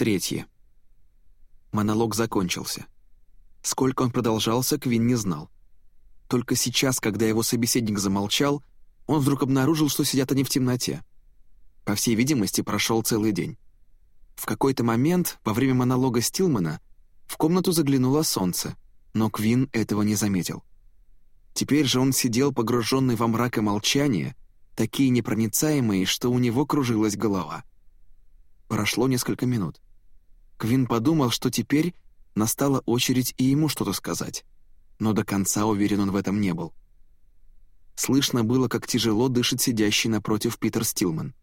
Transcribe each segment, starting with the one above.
Третье. Монолог закончился. Сколько он продолжался, Квин не знал. Только сейчас, когда его собеседник замолчал, он вдруг обнаружил, что сидят они в темноте. По всей видимости, прошел целый день. В какой-то момент, во время монолога Стилмана, в комнату заглянуло солнце, но Квин этого не заметил. Теперь же он сидел погруженный во мрак и молчание, такие непроницаемые, что у него кружилась голова. Прошло несколько минут. Квин подумал, что теперь настала очередь и ему что-то сказать, но до конца уверен он в этом не был. Слышно было, как тяжело дышит сидящий напротив Питер Стилман.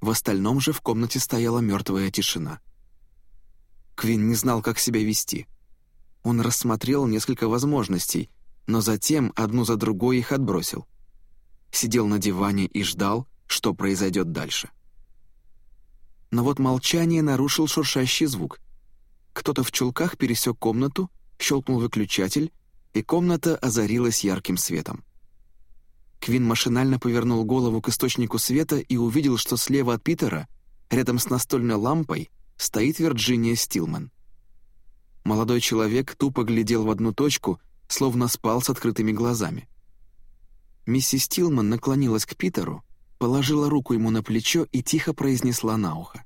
В остальном же в комнате стояла мертвая тишина. Квин не знал, как себя вести. Он рассмотрел несколько возможностей, но затем одну за другой их отбросил. Сидел на диване и ждал, что произойдет дальше. Но вот молчание нарушил шуршащий звук. Кто-то в чулках пересек комнату, щелкнул выключатель, и комната озарилась ярким светом. Квин машинально повернул голову к источнику света и увидел, что слева от Питера, рядом с настольной лампой, стоит Вирджиния Стилман. Молодой человек тупо глядел в одну точку, словно спал с открытыми глазами. Миссис Стилман наклонилась к Питеру, положила руку ему на плечо и тихо произнесла на ухо.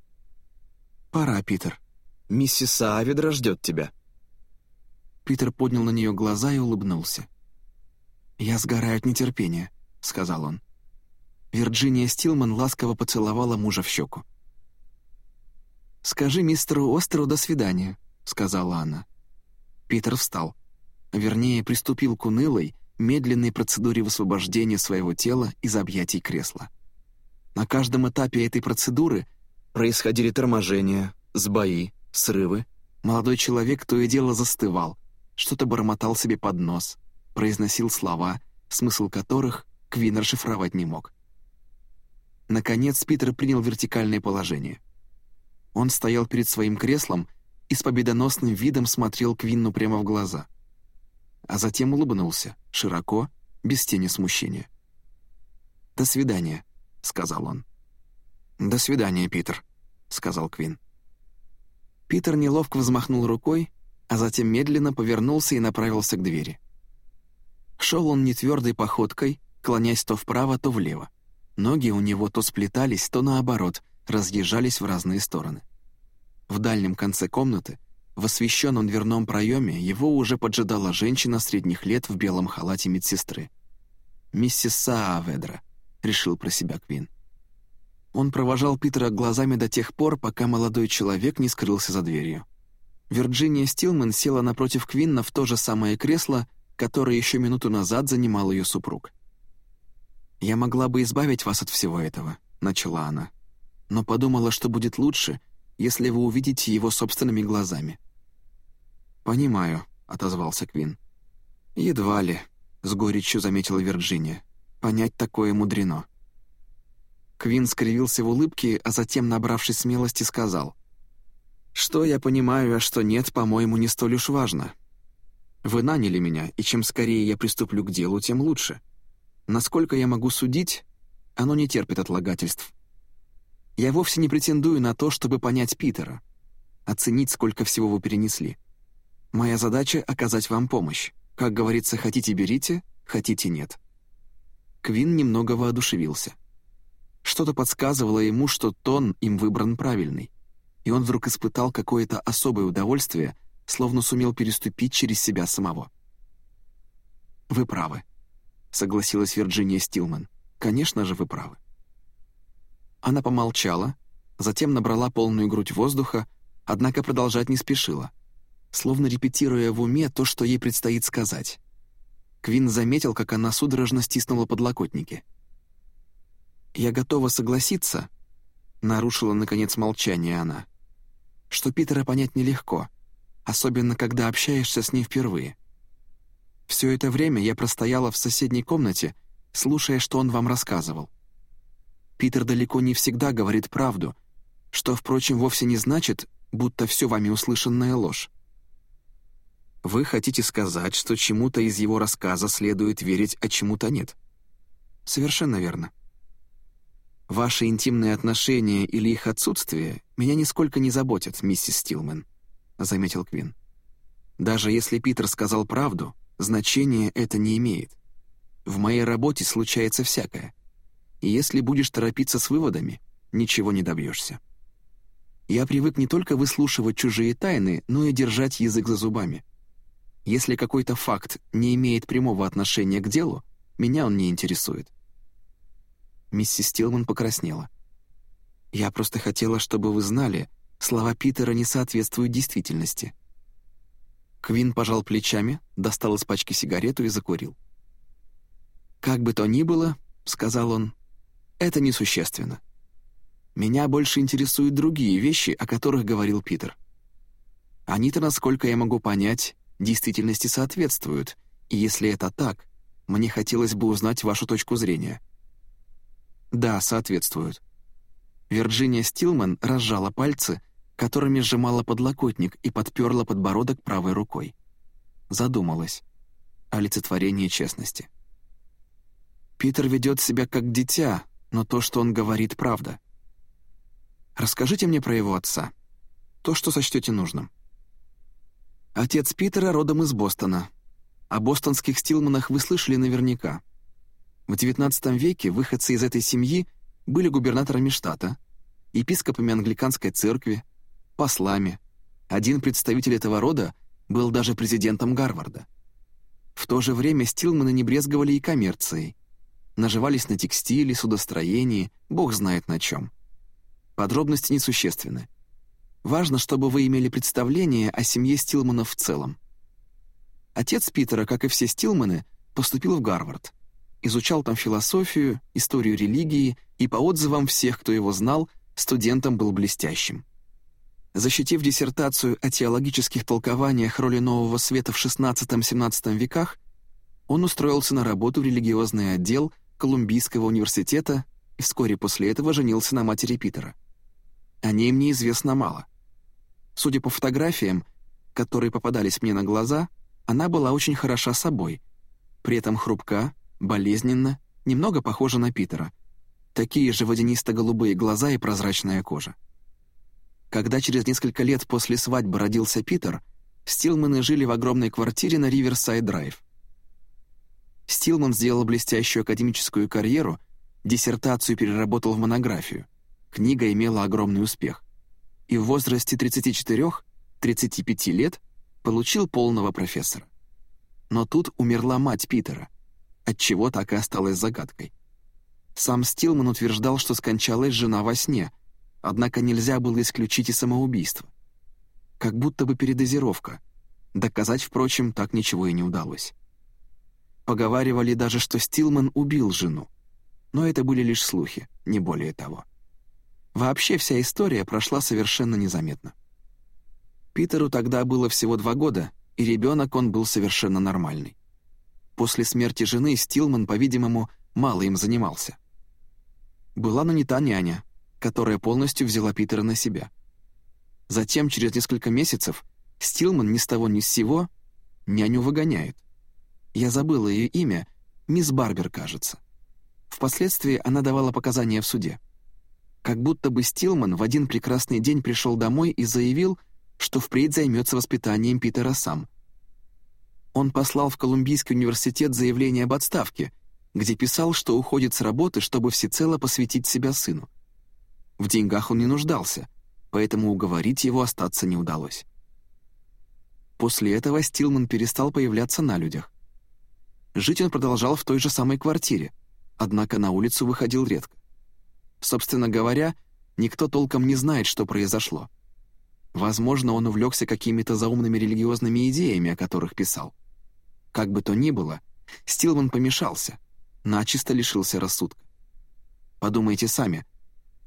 «Пора, Питер. Миссис Саавидра ждет тебя». Питер поднял на нее глаза и улыбнулся. «Я сгораю от нетерпения», — сказал он. Вирджиния Стилман ласково поцеловала мужа в щеку. «Скажи мистеру Остеру до свидания», — сказала она. Питер встал. Вернее, приступил к унылой, медленной процедуре высвобождения своего тела из объятий кресла. На каждом этапе этой процедуры происходили торможения, сбои, срывы. Молодой человек то и дело застывал, что-то бормотал себе под нос, произносил слова, смысл которых Квин расшифровать не мог. Наконец Питер принял вертикальное положение. Он стоял перед своим креслом и с победоносным видом смотрел Квинну прямо в глаза. А затем улыбнулся, широко, без тени смущения. «До свидания», — сказал он. «До свидания, Питер», — сказал Квин. Питер неловко взмахнул рукой, а затем медленно повернулся и направился к двери. Шел он нетвердой походкой, клонясь то вправо, то влево. Ноги у него то сплетались, то наоборот, разъезжались в разные стороны. В дальнем конце комнаты, в освещенном дверном проеме, его уже поджидала женщина средних лет в белом халате медсестры. «Миссис Сааведра», — решил про себя Квин. Он провожал Питера глазами до тех пор, пока молодой человек не скрылся за дверью. Вирджиния Стилман села напротив Квинна в то же самое кресло, которое еще минуту назад занимал ее супруг. «Я могла бы избавить вас от всего этого», — начала она. «Но подумала, что будет лучше, если вы увидите его собственными глазами». «Понимаю», — отозвался Квин. «Едва ли», — с горечью заметила Вирджиния. «Понять такое мудрено». Квин скривился в улыбке, а затем, набравшись смелости, сказал. «Что я понимаю, а что нет, по-моему, не столь уж важно. Вы наняли меня, и чем скорее я приступлю к делу, тем лучше. Насколько я могу судить, оно не терпит отлагательств. Я вовсе не претендую на то, чтобы понять Питера, оценить, сколько всего вы перенесли. Моя задача — оказать вам помощь. Как говорится, хотите — берите, хотите — нет». Квин немного воодушевился. Что-то подсказывало ему, что тон им выбран правильный, и он вдруг испытал какое-то особое удовольствие, словно сумел переступить через себя самого. «Вы правы», — согласилась Вирджиния Стилман. «Конечно же, вы правы». Она помолчала, затем набрала полную грудь воздуха, однако продолжать не спешила, словно репетируя в уме то, что ей предстоит сказать. Квин заметил, как она судорожно стиснула подлокотники. «Я готова согласиться», — нарушила, наконец, молчание она, «что Питера понять нелегко, особенно когда общаешься с ним впервые. Все это время я простояла в соседней комнате, слушая, что он вам рассказывал. Питер далеко не всегда говорит правду, что, впрочем, вовсе не значит, будто все вами услышанная ложь. Вы хотите сказать, что чему-то из его рассказа следует верить, а чему-то нет? Совершенно верно. Ваши интимные отношения или их отсутствие меня нисколько не заботят, миссис Стилман», — заметил Квин. «Даже если Питер сказал правду, значения это не имеет. В моей работе случается всякое. И если будешь торопиться с выводами, ничего не добьешься. Я привык не только выслушивать чужие тайны, но и держать язык за зубами. Если какой-то факт не имеет прямого отношения к делу, меня он не интересует. Миссис Стилман покраснела. «Я просто хотела, чтобы вы знали, слова Питера не соответствуют действительности». Квин пожал плечами, достал из пачки сигарету и закурил. «Как бы то ни было», — сказал он, — «это несущественно. Меня больше интересуют другие вещи, о которых говорил Питер. Они-то, насколько я могу понять, действительности соответствуют, и если это так, мне хотелось бы узнать вашу точку зрения». Да, соответствуют. Вирджиния Стилман разжала пальцы, которыми сжимала подлокотник и подперла подбородок правой рукой. Задумалась. Олицетворение честности. Питер ведет себя как дитя, но то, что он говорит, правда. Расскажите мне про его отца. То, что сочтете нужным. Отец Питера родом из Бостона. О бостонских Стилманах вы слышали наверняка. В XIX веке выходцы из этой семьи были губернаторами штата, епископами англиканской церкви, послами. Один представитель этого рода был даже президентом Гарварда. В то же время Стилманы не брезговали и коммерцией. Наживались на текстиле, судостроении, бог знает на чем. Подробности несущественны. Важно, чтобы вы имели представление о семье Стилманов в целом. Отец Питера, как и все Стилманы, поступил в Гарвард изучал там философию, историю религии, и по отзывам всех, кто его знал, студентом был блестящим. Защитив диссертацию о теологических толкованиях роли нового света в XVI-XVII веках, он устроился на работу в религиозный отдел Колумбийского университета и вскоре после этого женился на матери Питера. О ней мне известно мало. Судя по фотографиям, которые попадались мне на глаза, она была очень хороша собой, при этом хрупка, болезненно, немного похожа на Питера. Такие же водянисто-голубые глаза и прозрачная кожа. Когда через несколько лет после свадьбы родился Питер, Стилманы жили в огромной квартире на Риверсайд-Драйв. Стилман сделал блестящую академическую карьеру, диссертацию переработал в монографию. Книга имела огромный успех. И в возрасте 34-35 лет получил полного профессора. Но тут умерла мать Питера — отчего так и осталась загадкой. Сам Стилман утверждал, что скончалась жена во сне, однако нельзя было исключить и самоубийство. Как будто бы передозировка. Доказать, впрочем, так ничего и не удалось. Поговаривали даже, что Стилман убил жену. Но это были лишь слухи, не более того. Вообще вся история прошла совершенно незаметно. Питеру тогда было всего два года, и ребенок он был совершенно нормальный. После смерти жены Стилман, по-видимому, мало им занимался. Была нанята няня, которая полностью взяла Питера на себя. Затем, через несколько месяцев, Стилман ни с того ни с сего няню выгоняет. Я забыла ее имя, мисс Барбер, кажется. Впоследствии она давала показания в суде. Как будто бы Стилман в один прекрасный день пришел домой и заявил, что впредь займется воспитанием Питера сам — он послал в Колумбийский университет заявление об отставке, где писал, что уходит с работы, чтобы всецело посвятить себя сыну. В деньгах он не нуждался, поэтому уговорить его остаться не удалось. После этого Стилман перестал появляться на людях. Жить он продолжал в той же самой квартире, однако на улицу выходил редко. Собственно говоря, никто толком не знает, что произошло. Возможно, он увлекся какими-то заумными религиозными идеями, о которых писал. Как бы то ни было, Стилман помешался, начисто лишился рассудка. Подумайте сами.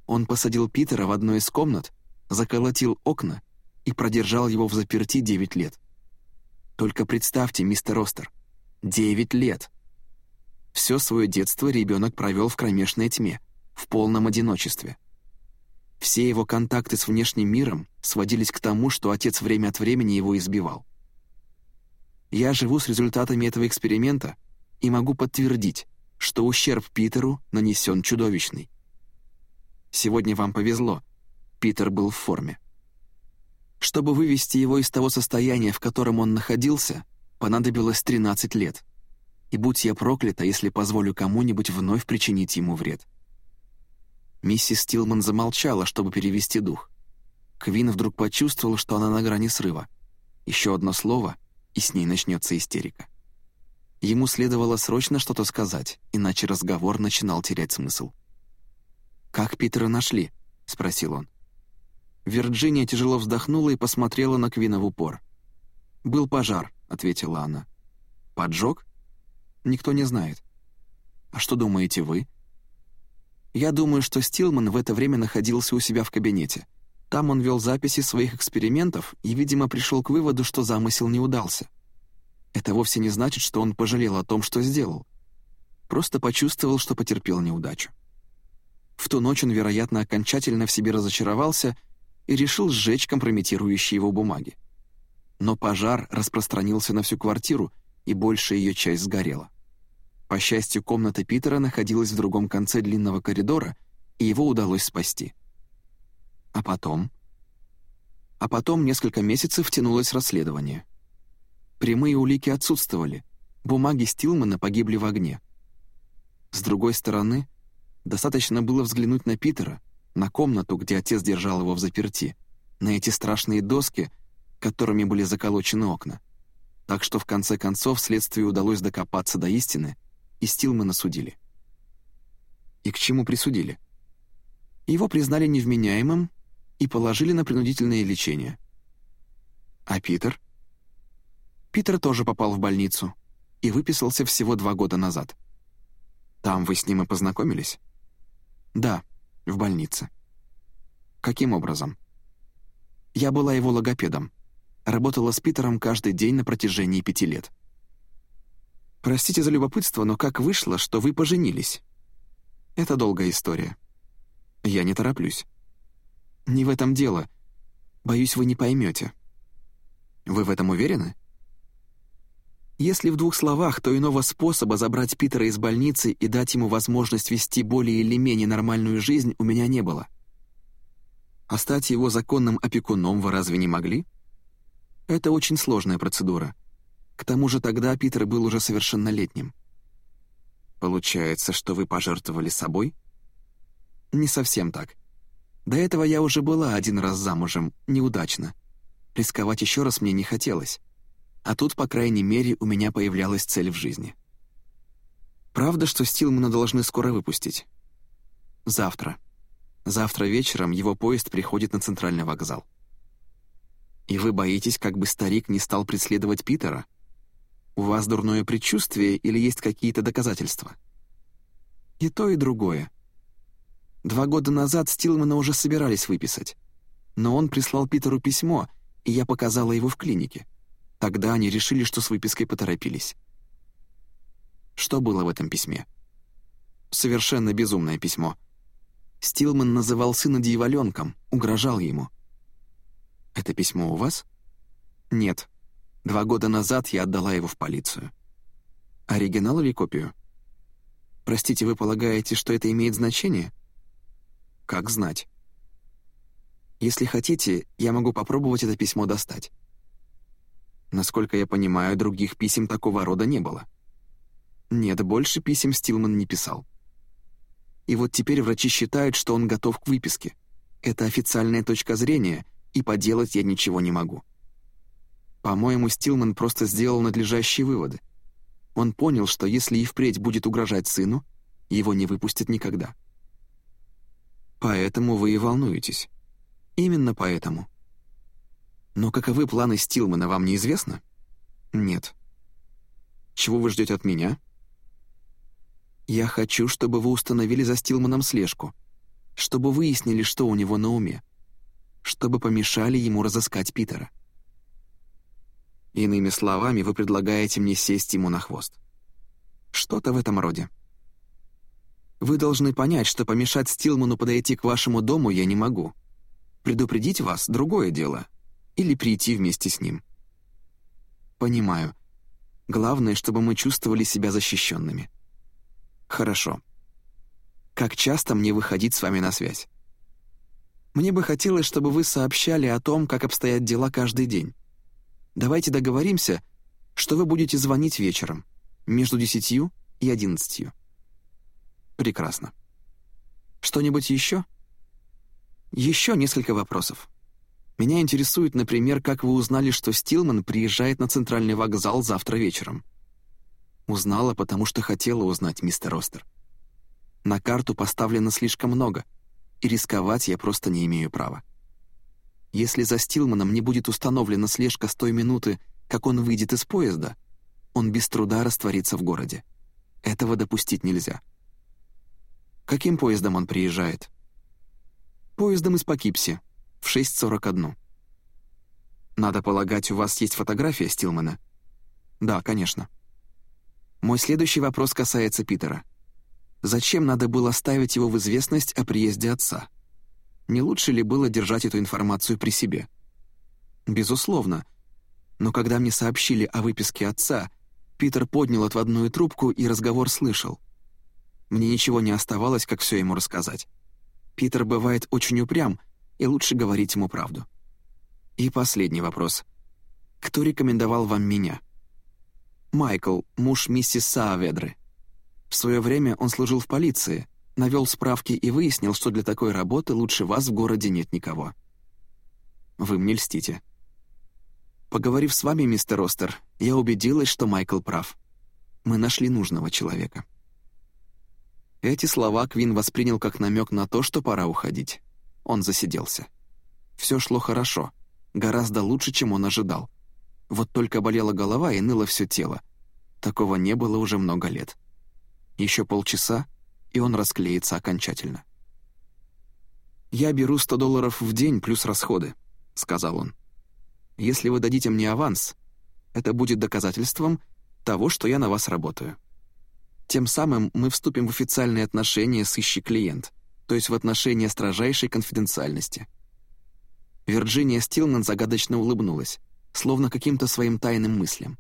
Он посадил Питера в одну из комнат, заколотил окна и продержал его в заперти 9 лет. Только представьте, мистер Ростер, 9 лет. Все свое детство ребенок провел в кромешной тьме, в полном одиночестве. Все его контакты с внешним миром сводились к тому, что отец время от времени его избивал. Я живу с результатами этого эксперимента и могу подтвердить, что ущерб Питеру нанесен чудовищный. Сегодня вам повезло. Питер был в форме. Чтобы вывести его из того состояния, в котором он находился, понадобилось 13 лет. И будь я проклята, если позволю кому-нибудь вновь причинить ему вред. Миссис Стилман замолчала, чтобы перевести дух. Квин вдруг почувствовал, что она на грани срыва. Еще одно слово, и с ней начнется истерика. Ему следовало срочно что-то сказать, иначе разговор начинал терять смысл. «Как Питера нашли?» — спросил он. Вирджиния тяжело вздохнула и посмотрела на Квина в упор. «Был пожар», — ответила она. «Поджог?» «Никто не знает». «А что думаете вы?» «Я думаю, что Стилман в это время находился у себя в кабинете. Там он вел записи своих экспериментов и, видимо, пришел к выводу, что замысел не удался. Это вовсе не значит, что он пожалел о том, что сделал. Просто почувствовал, что потерпел неудачу. В ту ночь он, вероятно, окончательно в себе разочаровался и решил сжечь компрометирующие его бумаги. Но пожар распространился на всю квартиру, и большая ее часть сгорела. По счастью, комната Питера находилась в другом конце длинного коридора, и его удалось спасти. А потом? А потом несколько месяцев тянулось расследование — Прямые улики отсутствовали. Бумаги Стилмана погибли в огне. С другой стороны, достаточно было взглянуть на Питера, на комнату, где отец держал его в заперти, на эти страшные доски, которыми были заколочены окна. Так что в конце концов следствию удалось докопаться до истины, и Стилмана судили. И к чему присудили? Его признали невменяемым и положили на принудительное лечение. А Питер? Питер тоже попал в больницу и выписался всего два года назад. Там вы с ним и познакомились? Да, в больнице. Каким образом? Я была его логопедом. Работала с Питером каждый день на протяжении пяти лет. Простите за любопытство, но как вышло, что вы поженились? Это долгая история. Я не тороплюсь. Не в этом дело. Боюсь, вы не поймете. Вы в этом уверены? Если в двух словах, то иного способа забрать Питера из больницы и дать ему возможность вести более или менее нормальную жизнь у меня не было. А стать его законным опекуном вы разве не могли? Это очень сложная процедура. К тому же тогда Питер был уже совершеннолетним. Получается, что вы пожертвовали собой? Не совсем так. До этого я уже была один раз замужем, неудачно. Рисковать еще раз мне не хотелось. А тут, по крайней мере, у меня появлялась цель в жизни. Правда, что Стилмана должны скоро выпустить? Завтра. Завтра вечером его поезд приходит на центральный вокзал. И вы боитесь, как бы старик не стал преследовать Питера? У вас дурное предчувствие или есть какие-то доказательства? И то, и другое. Два года назад Стилмана уже собирались выписать. Но он прислал Питеру письмо, и я показала его в клинике. Тогда они решили, что с выпиской поторопились. Что было в этом письме? Совершенно безумное письмо. Стилман называл сына дьяволенком, угрожал ему. «Это письмо у вас?» «Нет. Два года назад я отдала его в полицию». «Оригинал или копию?» «Простите, вы полагаете, что это имеет значение?» «Как знать?» «Если хотите, я могу попробовать это письмо достать». Насколько я понимаю, других писем такого рода не было. Нет, больше писем Стилман не писал. И вот теперь врачи считают, что он готов к выписке. Это официальная точка зрения, и поделать я ничего не могу. По-моему, Стилман просто сделал надлежащие выводы. Он понял, что если и впредь будет угрожать сыну, его не выпустят никогда. Поэтому вы и волнуетесь. Именно поэтому. Но каковы планы Стилмана, вам неизвестно? Нет. Чего вы ждете от меня? Я хочу, чтобы вы установили за Стилманом слежку, чтобы выяснили, что у него на уме, чтобы помешали ему разыскать Питера. Иными словами, вы предлагаете мне сесть ему на хвост. Что-то в этом роде. Вы должны понять, что помешать Стилману подойти к вашему дому я не могу. Предупредить вас — другое дело, или прийти вместе с ним. Понимаю. Главное, чтобы мы чувствовали себя защищенными. Хорошо. Как часто мне выходить с вами на связь? Мне бы хотелось, чтобы вы сообщали о том, как обстоят дела каждый день. Давайте договоримся, что вы будете звонить вечером, между десятью и одиннадцатью. Прекрасно. Что-нибудь еще? Еще несколько вопросов. Меня интересует, например, как вы узнали, что Стилман приезжает на центральный вокзал завтра вечером. Узнала, потому что хотела узнать, мистер Ростер. На карту поставлено слишком много, и рисковать я просто не имею права. Если за Стилманом не будет установлена слежка с той минуты, как он выйдет из поезда, он без труда растворится в городе. Этого допустить нельзя. Каким поездом он приезжает? Поездом из Покипси, в 6.41. Надо полагать, у вас есть фотография Стилмана? Да, конечно. Мой следующий вопрос касается Питера. Зачем надо было ставить его в известность о приезде отца? Не лучше ли было держать эту информацию при себе? Безусловно. Но когда мне сообщили о выписке отца, Питер поднял отводную трубку и разговор слышал. Мне ничего не оставалось, как все ему рассказать. Питер бывает очень упрям, и лучше говорить ему правду. И последний вопрос. Кто рекомендовал вам меня? Майкл, муж миссис Сааведры. В свое время он служил в полиции, навел справки и выяснил, что для такой работы лучше вас в городе нет никого. Вы мне льстите. Поговорив с вами, мистер Ростер, я убедилась, что Майкл прав. Мы нашли нужного человека. Эти слова Квин воспринял как намек на то, что пора уходить. Он засиделся. Все шло хорошо, гораздо лучше, чем он ожидал. Вот только болела голова и ныло все тело. Такого не было уже много лет. Еще полчаса, и он расклеится окончательно. «Я беру 100 долларов в день плюс расходы», — сказал он. «Если вы дадите мне аванс, это будет доказательством того, что я на вас работаю. Тем самым мы вступим в официальные отношения с ищи-клиент, то есть в отношения строжайшей конфиденциальности». Вирджиния Стилман загадочно улыбнулась, словно каким-то своим тайным мыслям.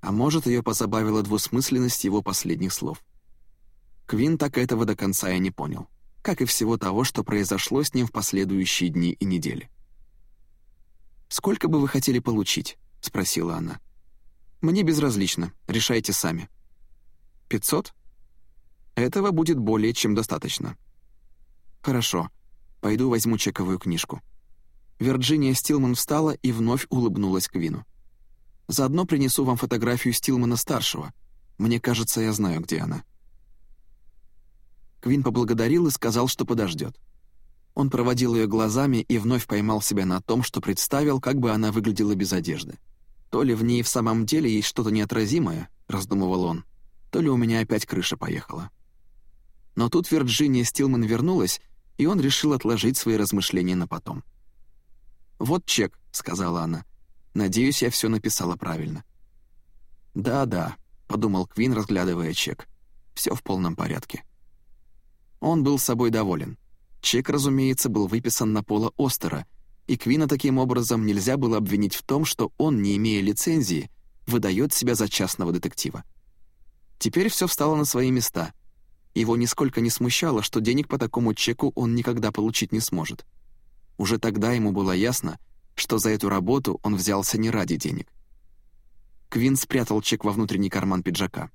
А может, ее позабавила двусмысленность его последних слов. Квин так этого до конца и не понял, как и всего того, что произошло с ним в последующие дни и недели. «Сколько бы вы хотели получить?» — спросила она. «Мне безразлично, решайте сами». «Пятьсот?» «Этого будет более чем достаточно». «Хорошо, пойду возьму чековую книжку». Вирджиния Стилман встала и вновь улыбнулась Квину. «Заодно принесу вам фотографию Стилмана-старшего. Мне кажется, я знаю, где она». Квин поблагодарил и сказал, что подождет. Он проводил ее глазами и вновь поймал себя на том, что представил, как бы она выглядела без одежды. «То ли в ней в самом деле есть что-то неотразимое», — раздумывал он, «то ли у меня опять крыша поехала». Но тут Вирджиния Стилман вернулась, и он решил отложить свои размышления на потом. «Вот чек», — сказала она. «Надеюсь, я все написала правильно». «Да-да», — подумал Квин, разглядывая чек. «Все в полном порядке». Он был собой доволен. Чек, разумеется, был выписан на Пола Остера, и Квина таким образом нельзя было обвинить в том, что он, не имея лицензии, выдает себя за частного детектива. Теперь все встало на свои места. Его нисколько не смущало, что денег по такому чеку он никогда получить не сможет. Уже тогда ему было ясно, что за эту работу он взялся не ради денег. Квин спрятал чек во внутренний карман пиджака.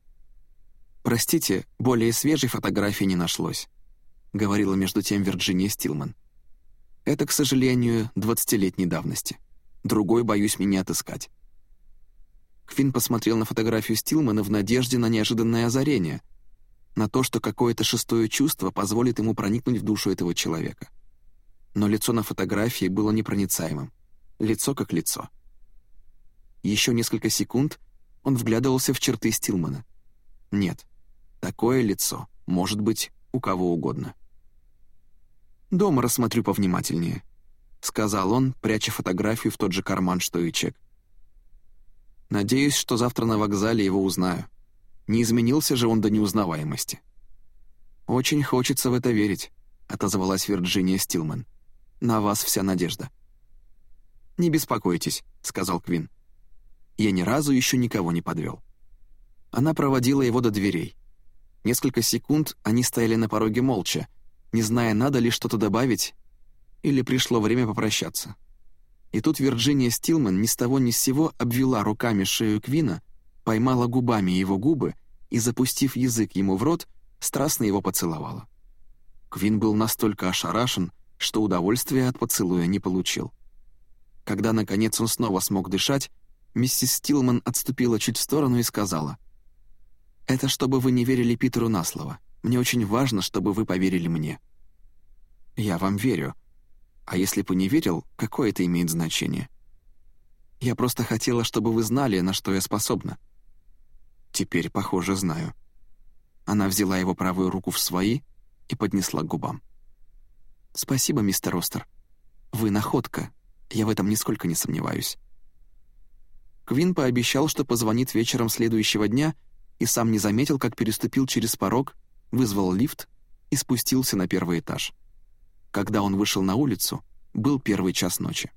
«Простите, более свежей фотографии не нашлось говорила между тем Вирджиния Стилман. «Это, к сожалению, двадцатилетней давности. Другой, боюсь, меня отыскать». Квин посмотрел на фотографию Стилмана в надежде на неожиданное озарение, на то, что какое-то шестое чувство позволит ему проникнуть в душу этого человека. Но лицо на фотографии было непроницаемым. Лицо как лицо. Еще несколько секунд он вглядывался в черты Стилмана. Нет, такое лицо может быть у кого угодно. «Дома рассмотрю повнимательнее», — сказал он, пряча фотографию в тот же карман, что и чек. «Надеюсь, что завтра на вокзале его узнаю. Не изменился же он до неузнаваемости». «Очень хочется в это верить», — отозвалась Вирджиния Стилман. «На вас вся надежда». «Не беспокойтесь», — сказал Квин. «Я ни разу еще никого не подвел». Она проводила его до дверей. Несколько секунд они стояли на пороге молча, не зная, надо ли что-то добавить, или пришло время попрощаться. И тут Вирджиния Стилман ни с того ни с сего обвела руками шею Квина, поймала губами его губы и, запустив язык ему в рот, страстно его поцеловала. Квин был настолько ошарашен, что удовольствия от поцелуя не получил. Когда, наконец, он снова смог дышать, миссис Стилман отступила чуть в сторону и сказала, «Это чтобы вы не верили Питеру на слово. Мне очень важно, чтобы вы поверили мне». «Я вам верю. А если бы не верил, какое это имеет значение?» «Я просто хотела, чтобы вы знали, на что я способна». «Теперь, похоже, знаю». Она взяла его правую руку в свои и поднесла к губам. «Спасибо, мистер Ростер. Вы находка, я в этом нисколько не сомневаюсь». Квин пообещал, что позвонит вечером следующего дня, и сам не заметил, как переступил через порог, вызвал лифт и спустился на первый этаж. Когда он вышел на улицу, был первый час ночи.